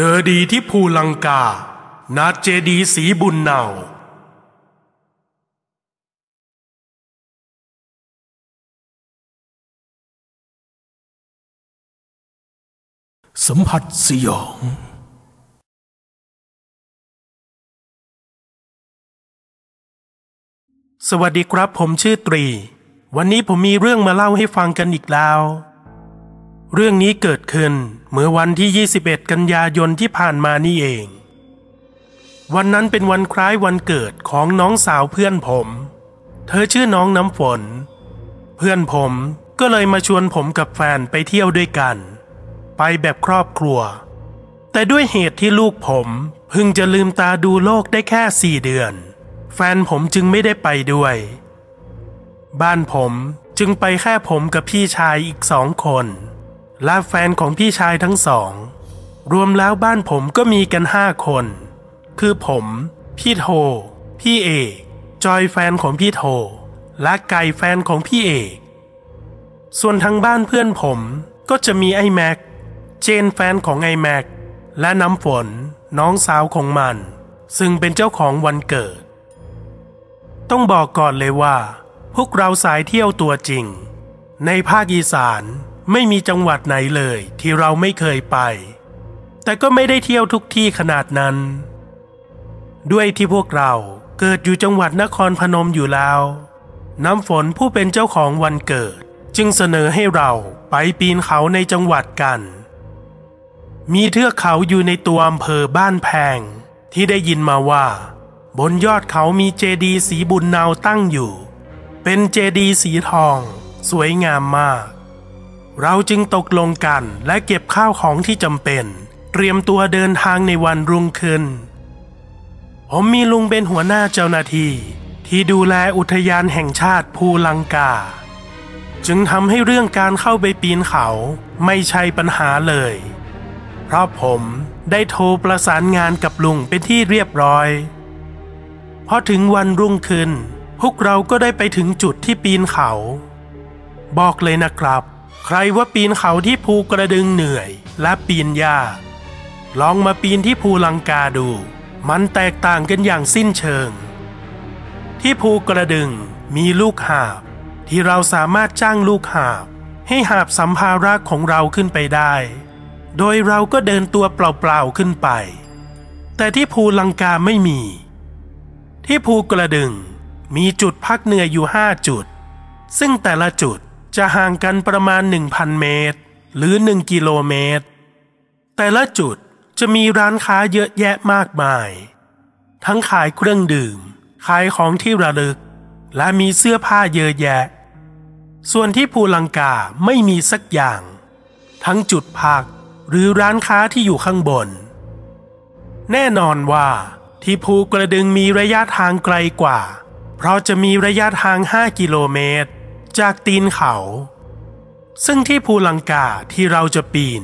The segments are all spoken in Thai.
เจอดีที่ภูลังกานาเจดีสีบุญเนาสัมผัสสยอง สวัสดีครับผมชื่อตรี วันนี้ผมมีเรื่องมาเล่าให้ฟังกันอีกแล้ว เรื่องนี้เกิดขึ้นเมื่อวันที่ 21 กันยายนที่ผ่านมานี่เอง วันนั้นเป็นวันคล้ายวันเกิดของน้องสาวเพื่อนผม เธอชื่อน้องน้ำฝน เพื่อนผมก็เลยมาชวนผมกับแฟนไปเที่ยวด้วยกัน ไปแบบครอบครัว แต่ด้วยเหตุที่ลูกผมเพิ่งจะลืมตาดูโลกได้แค่สี่เดือน แฟนผมจึงไม่ได้ไปด้วย บ้านผมจึงไปแค่ผมกับพี่ชายอีกสองคน และแฟนของพี่ชายทั้งสอง รวมแล้วบ้านผมก็มีกันห้าคน คือผม พี่โท พี่เอก จอยแฟนของพี่โท และไก่แฟนของพี่เอก ส่วนทางบ้านเพื่อนผมก็จะมีไอ้แม็ก เจนแฟนของไอ้แม็ก และน้ำฝนน้องสาวของมัน ซึ่งเป็นเจ้าของวันเกิด ต้องบอกก่อนเลยว่า พวกเราสายเที่ยวตัวจริง ในภาคอีสาน ไม่มีจังหวัดไหนเลยที่เราไม่เคยไป แต่ก็ไม่ได้เที่ยวทุกที่ขนาดนั้น ด้วยที่พวกเราเกิดอยู่จังหวัดนครพนมอยู่แล้ว น้ำฝนผู้เป็นเจ้าของวันเกิด จึงเสนอให้เราไปปีนเขาในจังหวัดกัน มีเทือกเขาอยู่ในตัวอำเภอบ้านแพง ที่ได้ยินมาว่า บนยอดเขามีเจดีย์สีบุญนาวตั้งอยู่ เป็นเจดีย์สีทอง สวยงามมาก เราจึงตกลงกันและเก็บข้าวของที่จำเป็น เตรียมตัวเดินทางในวันรุ่งขึ้น ผมมีลุงเป็นหัวหน้าเจ้าหน้าที่ที่ดูแลอุทยานแห่งชาติภูลังกา จึงทำให้เรื่องการเข้าไปปีนเขาไม่ใช่ปัญหาเลย เพราะผมได้โทรประสานงานกับลุงเป็นที่เรียบร้อยพอถึงวันรุ่งขึ้น พวกเราก็ได้ไปถึงจุดที่ปีนเขา บอกเลยนะครับ ใครว่าปีนเขาที่ภูกระดึงเหนื่อยและปีนยากลองมาปีนที่ภูลังกาดู มันแตกต่างกันอย่างสิ้นเชิง ที่ภูกระดึงมีลูกหาบ ที่เราสามารถจ้างลูกหาบ ให้หาบสัมภาระของเราขึ้นไปได้ โดยเราก็เดินตัวเปล่าๆขึ้นไป แต่ที่ภูลังกาไม่มี ที่ภูกระดึงมีจุดพักเหนื่อยอยู่ห้าจุด ซึ่งแต่ละจุด จะห่างกันประมาณ 1,000 เมตร หรือ 1 กิโลเมตร แต่ละจุดจะมีร้านค้าเยอะแยะมากมาย ทั้งขายเครื่องดื่ม ขายของที่ระลึก และมีเสื้อผ้าเยอะแยะ ส่วนที่ภูลังกาไม่มีสักอย่าง ทั้งจุดพักหรือร้านค้าที่อยู่ข้างบน แน่นอนว่าที่ภูกระดึงมีระยะทางไกลกว่า เพราะจะมีระยะทาง 5 กิโลเมตร จากตีนเขา ซึ่งที่ภูลังกาที่เราจะปีน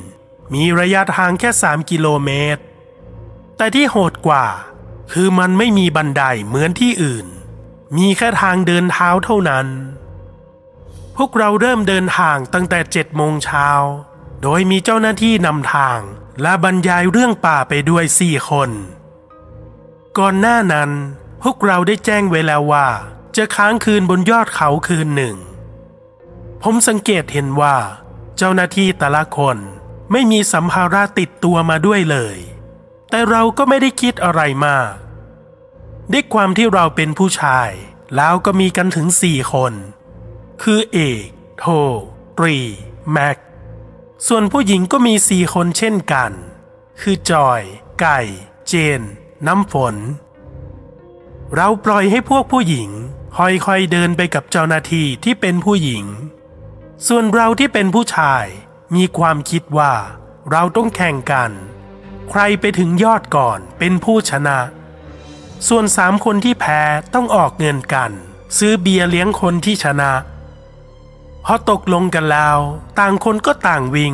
มีระยะทางแค่ 3 กิโลเมตร แต่ที่โหดกว่า คือมันไม่มีบันไดเหมือนที่อื่น มีแค่ทางเดินเท้าเท่านั้น พวกเราเริ่มเดินทางตั้งแต่เจ็ดโมงเช้า โดยมีเจ้าหน้าที่นำทางและบรรยายเรื่องป่าไปด้วยสี่คน ก่อนหน้านั้นพวกเราได้แจ้งไว้แล้วว่า จะค้างคืนบนยอดเขาคืนหนึ่ง ผมสังเกตเห็นว่า เจ้าหน้าที่แต่ละคนไม่มีสัมภาระติดตัวมาด้วยเลย แต่เราก็ไม่ได้คิดอะไรมากด้วยความที่เราเป็นผู้ชาย แล้วก็มีกันถึงสี่คน คือเอกโทตรี แม็ก ส่วนผู้หญิงก็มีสี่คนเช่นกัน คือจอย ไก่ เจน น้ำฝน เราปล่อยให้พวกผู้หญิงค่อยๆเดินไปกับเจ้าหน้าที่ที่เป็นผู้หญิง ส่วนเราที่เป็นผู้ชายมีความคิดว่าเราต้องแข่งกัน ใครไปถึงยอดก่อนเป็นผู้ชนะ ส่วนสามคนที่แพ้ต้องออกเงินกัน ซื้อเบียร์เลี้ยงคนที่ชนะพอตกลงกันแล้ว ต่างคนก็ต่างวิ่ง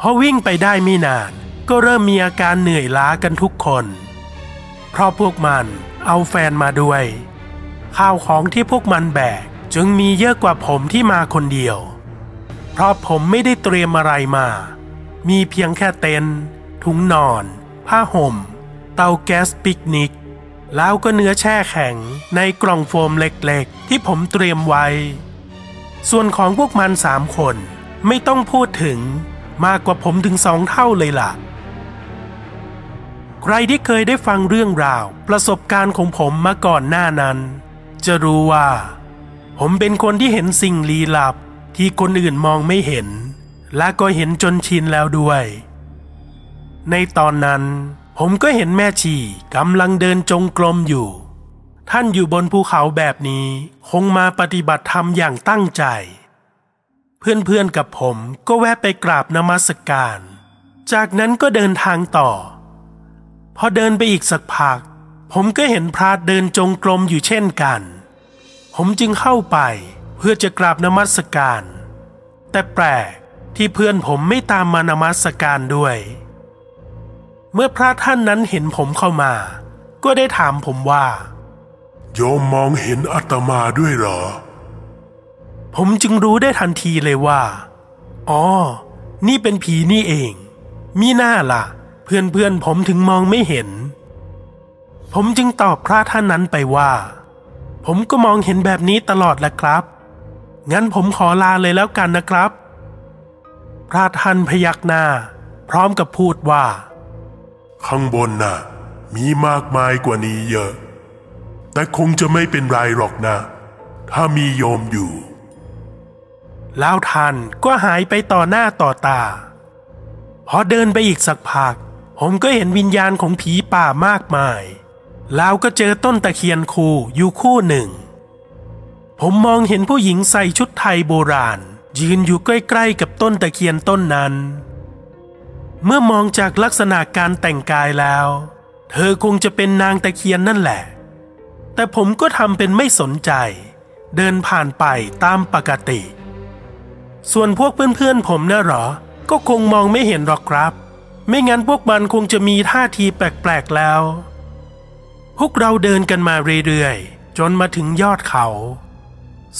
พอวิ่งไปได้ไม่นาน ก็เริ่มมีอาการเหนื่อยล้ากันทุกคน เพราะพวกมันเอาแฟนมาด้วย ข้าวของที่พวกมันแบก จึงมีเยอะกว่าผมที่มาคนเดียว เพราะผมไม่ได้เตรียมอะไรมา มีเพียงแค่เต็นท์ถุงนอน ผ้าห่ม เตาแก๊สปิกนิก แล้วก็เนื้อแช่แข็งในกล่องโฟมเล็กๆ ที่ผมเตรียมไว้ ส่วนของพวกมันสามคนไม่ต้องพูดถึงมากกว่าผมถึงสองเท่าเลยล่ะ ใครที่เคยได้ฟังเรื่องราวประสบการณ์ของผมมาก่อนหน้านั้น จะรู้ว่า ผมเป็นคนที่เห็นสิ่งลี้ลับที่คนอื่นมองไม่เห็น และก็เห็นจนชินแล้วด้วย ในตอนนั้น ผมก็เห็นแม่ชีกำลังเดินจงกรมอยู่ ท่านอยู่บนภูเขาแบบนี้คงมาปฏิบัติธรรมอย่างตั้งใจ เพื่อนๆกับผมก็แวะไปกราบนมัสการ จากนั้นก็เดินทางต่อ พอเดินไปอีกสักพัก ผมก็เห็นพระเดินจงกรมอยู่เช่นกัน ผมจึงเข้าไปเพื่อจะกราบนมัสการ แต่แปลกที่เพื่อนผมไม่ตามมานมัสการด้วย เมื่อพระท่านนั้นเห็นผมเข้ามา ก็ได้ถามผมว่า โยมมองเห็นอาตมาด้วยเหรอ ผมจึงรู้ได้ทันทีเลยว่า อ๋อ นี่เป็นผีนี่เอง มีหน้าล่ะ เพื่อนเพื่อนๆผมถึงมองไม่เห็น ผมจึงตอบพระท่านนั้นไปว่า ผมก็มองเห็นแบบนี้ตลอดแหละครับ งั้นผมขอลาเลยแล้วกันนะครับ พระท่านพยักหน้า พร้อมกับพูดว่า ข้างบนน่ะ มีมากมายกว่านี้เยอะ แต่คงจะไม่เป็นไรหรอกนะ ถ้ามีโยมอยู่ แล้วท่านก็หายไปต่อหน้าต่อตา พอเดินไปอีกสักพัก ผมก็เห็นวิญญาณของผีป่ามากมาย แล้วก็เจอต้นตะเคียนคู่อยู่คู่หนึ่ง ผมมองเห็นผู้หญิงใส่ชุดไทยโบราณ ยืนอยู่ใกล้ๆกับต้นตะเคียนต้นนั้น เมื่อมองจากลักษณะการแต่งกายแล้ว เธอคงจะเป็นนางตะเคียนนั่นแหละ แต่ผมก็ทำเป็นไม่สนใจ เดินผ่านไปตามปกติ ส่วนพวกเพื่อนๆผมน่ะหรอ ก็คงมองไม่เห็นหรอกครับ ไม่งั้นพวกมันคงจะมีท่าทีแปลกๆแล้ว พวกเราเดินกันมาเรื่อยๆ จนมาถึงยอดเขา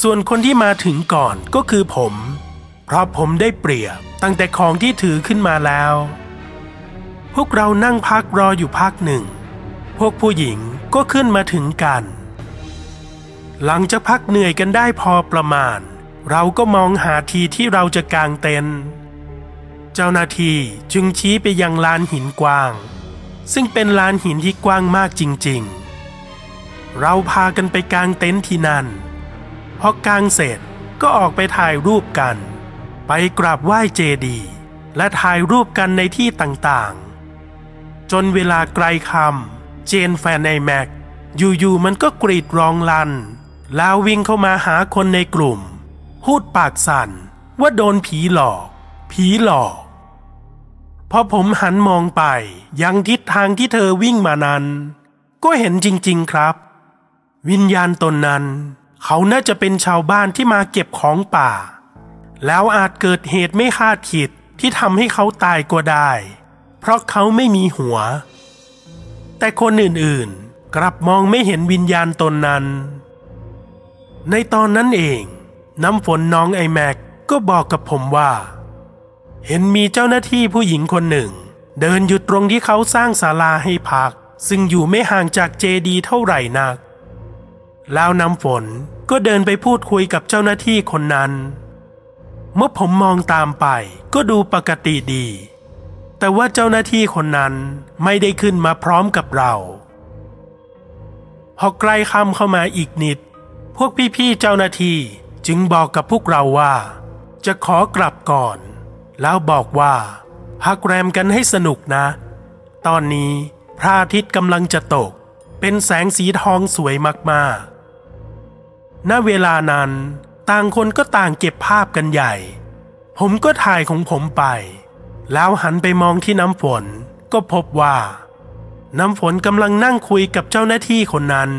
ส่วนคนที่มาถึงก่อนก็คือผม เพราะผมได้เปรียบตั้งแต่ของที่ถือขึ้นมาแล้ว พวกเรานั่งพักรออยู่พักหนึ่ง พวกผู้หญิงก็ขึ้นมาถึงกัน หลังจากพักเหนื่อยกันได้พอประมาณ เราก็มองหาทีที่เราจะกางเต็นท์เจ้าหน้าที่จึงชี้ไปยังลานหินกว้าง ซึ่งเป็นลานหินที่กว้างมากจริงๆ เราพากันไปกางเต็นท์ที่นั่น พอกางเสร็จก็ออกไปถ่ายรูปกัน ไปกราบไหว้เจดีย์และถ่ายรูปกันในที่ต่างๆ จนเวลาไกลคำเจนแฟนในแม็กอยู่ๆมันก็กรีดร้องลัน แล้ววิ่งเข้ามาหาคนในกลุ่ม พูดปากสั่นว่าโดนผีหลอก ผีหลอก พอผมหันมองไป ยังทิศทางที่เธอวิ่งมานั้น ก็เห็นจริงๆครับ วิญญาณตนนั้น เขาน่าจะเป็นชาวบ้านที่มาเก็บของป่า แล้วอาจเกิดเหตุไม่คาดคิดที่ทำให้เขาตายก็ได้ เพราะเขาไม่มีหัว แต่คนอื่นๆ กลับมองไม่เห็นวิญญาณตนนั้น ในตอนนั้นเอง น้ำฝนน้องไอแม็กก็บอกกับผมว่า เห็นมีเจ้าหน้าที่ผู้หญิงคนหนึ่ง เดินอยู่ตรงที่เขาสร้างศาลาให้พัก ซึ่งอยู่ไม่ห่างจากเจดีเท่าไหร่นัก แล้วน้ำฝนก็เดินไปพูดคุยกับเจ้าหน้าที่คนนั้น เมื่อผมมองตามไปก็ดูปกติดี แต่ว่าเจ้าหน้าที่คนนั้นไม่ได้ขึ้นมาพร้อมกับเรา พอใกล้ค่ำเข้ามาอีกนิด พวกพี่ๆเจ้าหน้าที่จึงบอกกับพวกเราว่า จะขอกลับก่อน แล้วบอกว่า พักแรมกันให้สนุกนะ ตอนนี้พระอาทิตย์กำลังจะตก เป็นแสงสีทองสวยมากๆ ณ เวลานั้นต่างคนก็ต่างเก็บภาพกันใหญ่ ผมก็ถ่ายของผมไป แล้วหันไปมองที่น้ำฝน ก็พบว่า น้ำฝนกำลังนั่งคุยกับเจ้าหน้าที่คนนั้น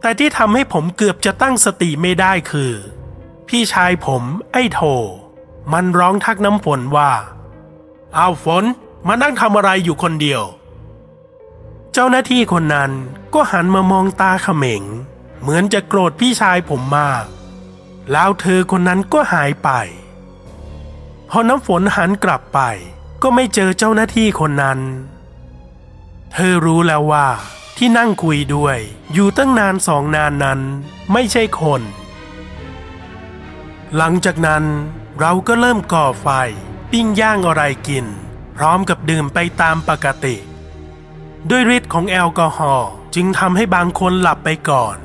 แต่ที่ทำให้ผมเกือบจะตั้งสติไม่ได้คือ พี่ชายผมไอ้โท มันร้องทักน้ำฝนว่า เอาฝนมานั่งทำอะไรอยู่คนเดียว เจ้าหน้าที่คนนั้นก็หันมามองตาเขม็ง เหมือนจะโกรธพี่ชายผมมาก แล้วเธอคนนั้นก็หายไป พอน้ำฝนหันกลับไป ก็ไม่เจอเจ้าหน้าที่คนนั้น เธอรู้แล้วว่าที่นั่งคุยด้วย อยู่ตั้งนานสองนานนั้น ไม่ใช่คน หลังจากนั้นเราก็เริ่มก่อไฟ ปิ้งย่างอะไรกิน พร้อมกับดื่มไปตามปกติ ด้วยฤทธิ์ของแอลกอฮอล์จึงทำให้บางคนหลับไปก่อน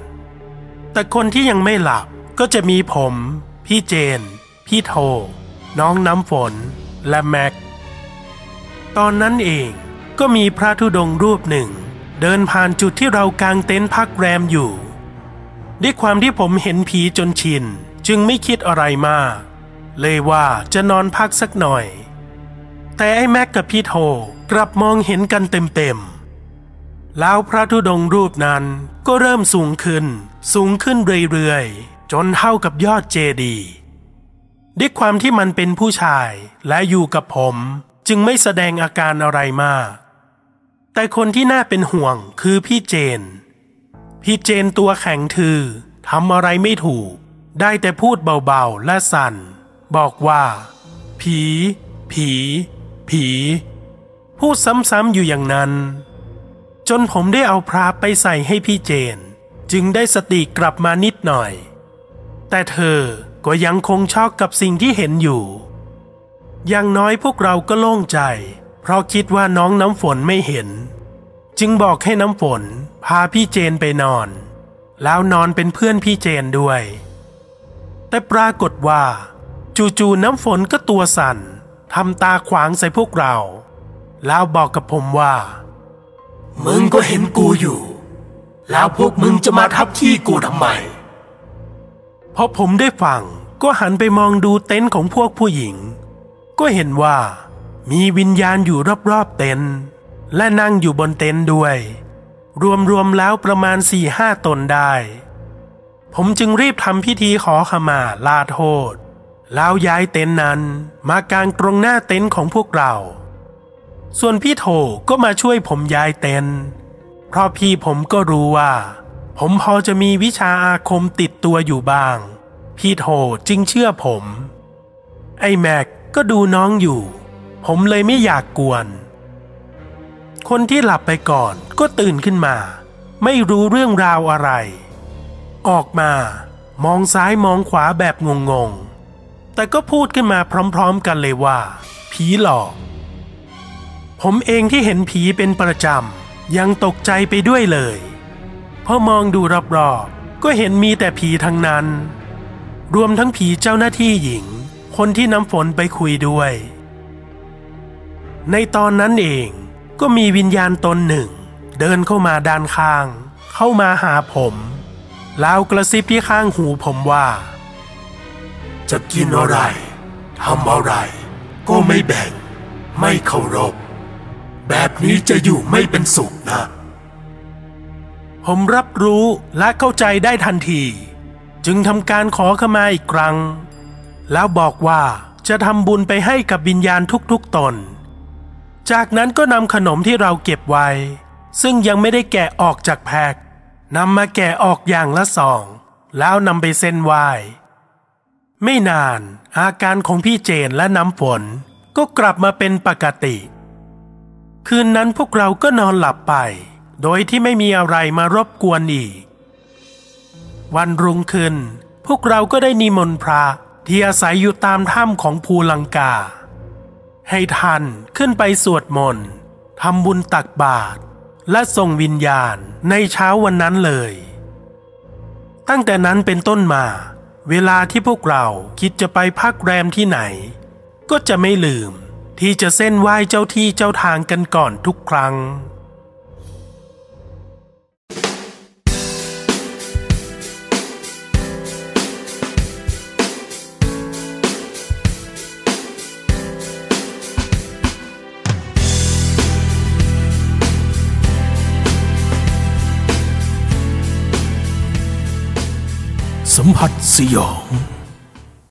แต่คนที่ยังไม่หลับก็จะมีผม พี่เจน พี่โท น้องน้ำฝน และแม็ก ตอนนั้นเองก็มีพระธุดงค์รูปหนึ่ง เดินผ่านจุดที่เรากางเต็นท์พักแรมอยู่ ด้วยความที่ผมเห็นผีจนชิน จึงไม่คิดอะไรมาก เลยว่าจะนอนพักสักหน่อย แต่ไอ้แม็กกับพี่โทกลับมองเห็นกันเต็มๆแล้วพระธุดงค์รูปนั้นก็เริ่มสูงขึ้น สูงขึ้นเรื่อยๆ จนเท่ากับยอดเจดีย์ด้วยความที่มันเป็นผู้ชายและอยู่กับผมจึงไม่แสดงอาการอะไรมาก แต่คนที่น่าเป็นห่วงคือพี่เจน พี่เจนตัวแข็งทือทำอะไรไม่ถูก ได้แต่พูดเบาๆและสั่น บอกว่า ผี ผี ผี พูดซ้ำๆอยู่อย่างนั้น จนผมได้เอาพระไปใส่ให้พี่เจน จึงได้สติกลับมานิดหน่อย แต่เธอก็ยังคงช็อกกับสิ่งที่เห็นอยู่ อย่างน้อยพวกเราก็โล่งใจ เพราะคิดว่าน้องน้ำฝนไม่เห็น จึงบอกให้น้ำฝน พาพี่เจนไปนอน แล้วนอนเป็นเพื่อนพี่เจนด้วย แต่ปรากฏว่า จู่ๆน้ำฝนก็ตัวสั่นทำตาขวางใส่พวกเรา แล้วบอกกับผมว่า มึงก็เห็นกูอยู่ แล้วพวกมึงจะมาทับที่กูทำไมพอผมได้ฟังก็หันไปมองดูเต็นท์ของพวกผู้หญิง ก็เห็นว่า มีวิญญาณอยู่รอบๆเต็นท์และนั่งอยู่บนเต็นท์ด้วย รวมๆแล้วประมาณสี่ห้าตนได้ ผมจึงรีบทำพิธีขอขมาลาโทษ แล้วย้ายเต็นท์นั้นมากางตรงหน้าเต็นท์ของพวกเรา ส่วนพี่โถก็มาช่วยผมย้ายเต็นท์เพราะพี่ผมก็รู้ว่า ผมพอจะมีวิชาอาคมติดตัวอยู่บ้าง พี่โถจึงเชื่อผม ไอ้แม็กก็ดูน้องอยู่ ผมเลยไม่อยากกวน คนที่หลับไปก่อนก็ตื่นขึ้นมา ไม่รู้เรื่องราวอะไร ออกมามองซ้ายมองขวาแบบงงๆ แต่ก็พูดขึ้นมาพร้อมๆกันเลยว่า ผีหลอก ผมเองที่เห็นผีเป็นประจำ ยังตกใจไปด้วยเลยพอมองดูรอบๆ ก็เห็นมีแต่ผีทั้งนั้น รวมทั้งผีเจ้าหน้าที่หญิง คนที่น้ำฝนไปคุยด้วย ในตอนนั้นเองก็มีวิญญาณตนหนึ่ง เดินเข้ามาด้านข้าง เข้ามาหาผม แล้วกระซิบที่ข้างหูผมว่า จะกินอะไรทำอะไร ก็ไม่แบ่ง ไม่เคารพ แบบนี้จะอยู่ไม่เป็นสุขนะ ผมรับรู้และเข้าใจได้ทันที จึงทำการขอขมาอีกครั้ง แล้วบอกว่าจะทำบุญไปให้กับวิญญาณทุกๆตน จากนั้นก็นำขนมที่เราเก็บไว้ ซึ่งยังไม่ได้แกะออกจากแพ็ก นำมาแกะออกอย่างละสอง แล้วนำไปเส้นไหว้ไม่นานอาการของพี่เจนและน้ำฝนก็กลับมาเป็นปกติ คืนนั้นพวกเราก็นอนหลับไป โดยที่ไม่มีอะไรมารบกวนอีก วันรุ่งขึ้น พวกเราก็ได้นิมนต์พระที่อาศัยอยู่ตามถ้ำของภูลังกา ให้ท่านขึ้นไปสวดมนต์ทำบุญตักบาตร และส่งวิญญาณในเช้าวันนั้นเลย ตั้งแต่นั้นเป็นต้นมา เวลาที่พวกเราคิดจะไปพักแรมที่ไหน ก็จะไม่ลืมที่จะเส้นไหว้เจ้าที่เจ้าทางกันก่อนทุกครั้ง สัมผัสสยอง